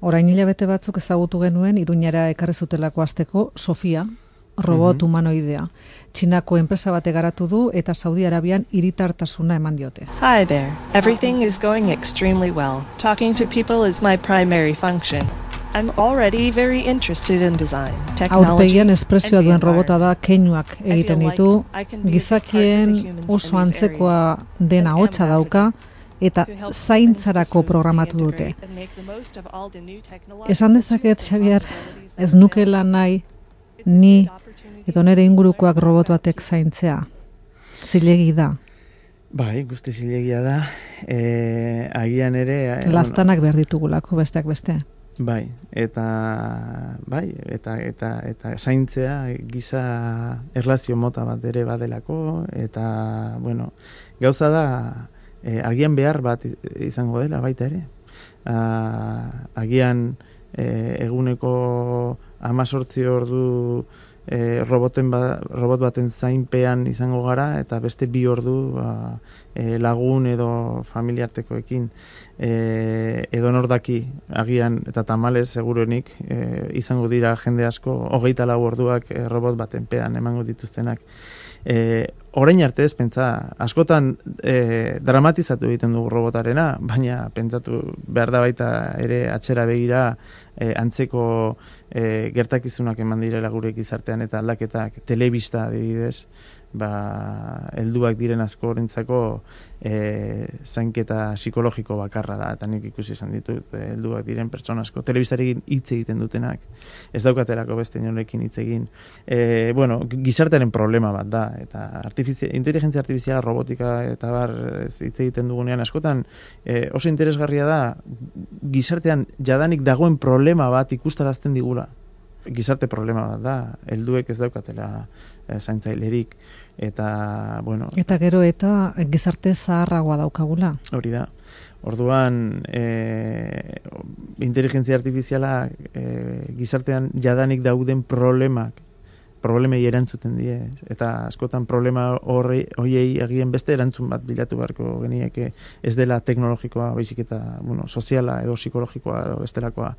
Orain hilabete batzuk ezagutu genuen iruñera ekarri zutelako azteko Sofia, robot mm humanoidea. Txinako enpresa bate garatu du eta Saudi Arabian iritartasuna eman diote. Hi there. Everything is going extremely well. Talking to people is my primary function. I'm already very interested in design, technology, Aurpegian espresioa duen robota da keinuak egiten ditu, gizakien oso antzekoa dena hotza dauka, eta zaintzarako programatu dute. Esan dezaket, Xavier, ez nukela nahi, ni, eta nire ingurukoak robot batek zaintzea. Zilegi da. Bai, guzti zilegia da. E, agian ere... E, Lastanak behar ditugulako besteak beste. Bai, eta bai, eta eta eta zaintzea giza erlazio mota bat ere badelako eta bueno, gauza da e, agian behar bat izango dela baita ere. A, agian e, eguneko amazortzi ordu e, roboten ba, robot baten zainpean izango gara eta beste bi ordu ba, e, lagun edo familiartekoekin e, edo nordaki agian eta tamales seguruenik e, izango dira jende asko hogeita lau orduak e, robot baten pean emango dituztenak e, orain arte ez pentsa askotan e, dramatizatu egiten dugu robotarena baina pentsatu behar da baita ere atzera begira e, antzeko e, gertakizunak eman direla gure gizartean eta aldaketak telebista adibidez ba, helduak diren asko horrentzako e, zainketa psikologiko bakarra da, eta nik ikusi izan ditut, helduak diren pertsona asko, telebistarekin hitz egiten dutenak, ez daukaterako beste inorekin hitz egin. E, bueno, gizartearen problema bat da, eta artifizia, inteligentzia artifiziala, robotika, eta bar, hitz egiten dugunean askotan, e, oso interesgarria da, gizartean jadanik dagoen problema bat ikustarazten digula gizarte problema bat da, helduek ez daukatela e, zaintzailerik eta bueno, eta gero eta gizarte zaharragoa daukagula. Hori da. Orduan, e, inteligentzia artifiziala e, gizartean jadanik dauden problemak problemei erantzuten die eta askotan problema horri hoiei egien beste erantzun bat bilatu beharko genieke. Ez dela teknologikoa baizik eta bueno, soziala edo psikologikoa edo bestelakoa